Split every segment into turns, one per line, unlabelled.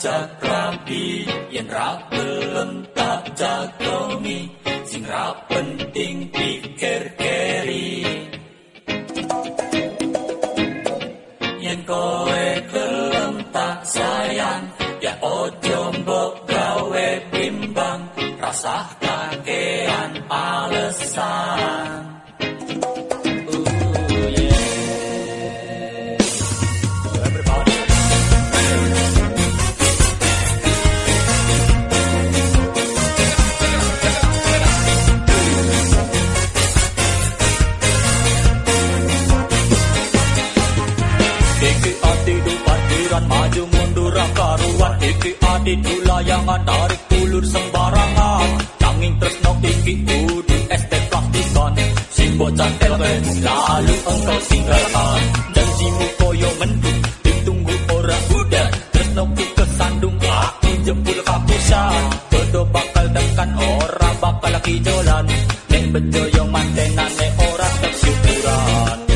cakrapi yen ra gelem tak sing ra penting pikir keri yen kowe gelem tak sayang ya ojo mbok gawe bimbang rasah kakean alesan iki adi dula yang tarik ulur sembarangan. Nanging tresno iki kudu este praktikan Si bocan elven selalu engkau singgalkan Janji mu koyo mendung ditunggu ora budak Terus ku kesandung aku jempul kapusan. Bodo bakal dekan ora bakal lagi jalan Nek bejo yo mantenan ne orang tersyukuran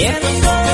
Yeah,